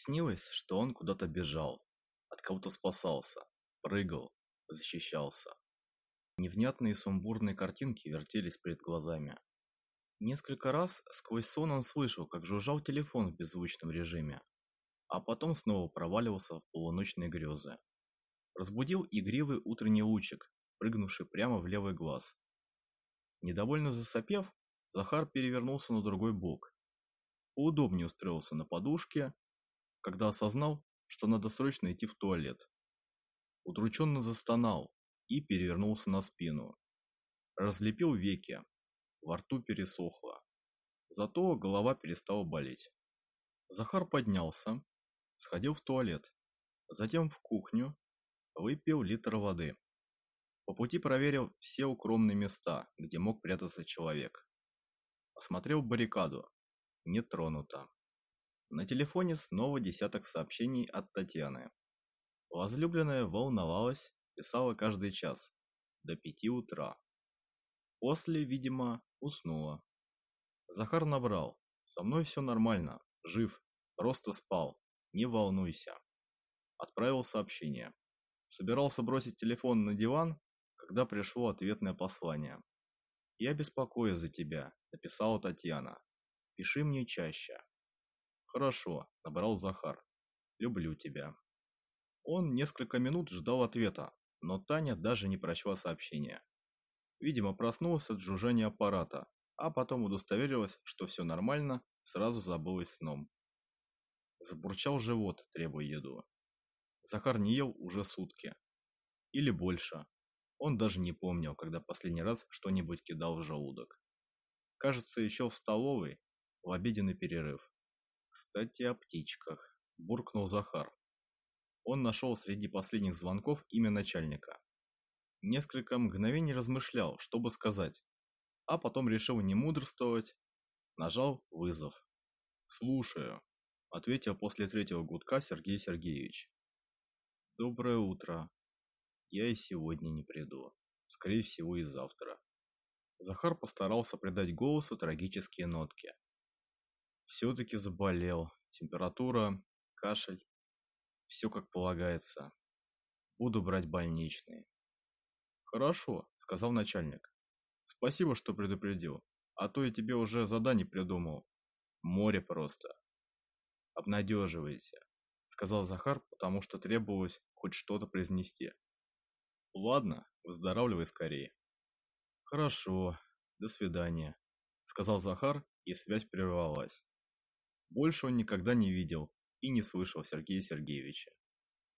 Снилось, что он куда-то бежал, от кого-то спасался, прыгал, защищался. Невнятные сумбурные картинки вертелись перед глазами. Несколько раз сквозь сон он слышал, как жужжал телефон в беззвучном режиме, а потом снова проваливался в полуночные грезы. Разбудил игривый утренний лучик, прыгнувший прямо в левый глаз. Недовольно засопев, Захар перевернулся на другой бок. Поудобнее устроился на подушке, когда осознал, что надо срочно идти в туалет. Удрученно застонал и перевернулся на спину. Разлепил веки, во рту пересохло. Зато голова перестала болеть. Захар поднялся, сходил в туалет, затем в кухню, выпил литр воды. По пути проверил все укромные места, где мог прятаться человек. Осмотрел баррикаду. Не тронуто. На телефоне снова десяток сообщений от Татьяны. Возлюбленная волновалась, писала каждый час, до пяти утра. После, видимо, уснула. Захар набрал. Со мной все нормально, жив, просто спал, не волнуйся. Отправил сообщение. Собирался бросить телефон на диван, когда пришло ответное послание. «Я беспокоюсь за тебя», – написала Татьяна. «Пиши мне чаще». «Хорошо», – набрал Захар. «Люблю тебя». Он несколько минут ждал ответа, но Таня даже не прочла сообщение. Видимо, проснулась от жужжания аппарата, а потом удостоверилась, что все нормально, сразу забылась сном. Забурчал живот, требуя еду. Захар не ел уже сутки. Или больше. Он даже не помнил, когда последний раз что-нибудь кидал в желудок. Кажется, еще в столовой, в обеденный перерыв. «Кстати, о птичках», – буркнул Захар. Он нашел среди последних звонков имя начальника. Несколько мгновений размышлял, что бы сказать, а потом решил не мудрствовать, нажал вызов. «Слушаю», – ответил после третьего гудка Сергей Сергеевич. «Доброе утро. Я и сегодня не приду. Скорее всего, и завтра». Захар постарался придать голосу трагические нотки. Все-таки заболел. Температура, кашель. Все как полагается. Буду брать больничный. Хорошо, сказал начальник. Спасибо, что предупредил. А то я тебе уже задание придумал. Море просто. Обнадеживайте, сказал Захар, потому что требовалось хоть что-то произнести. Ладно, выздоравливай скорее. Хорошо, до свидания, сказал Захар, и связь прервалась. Больше он никогда не видел и не слышал Сергея Сергеевича.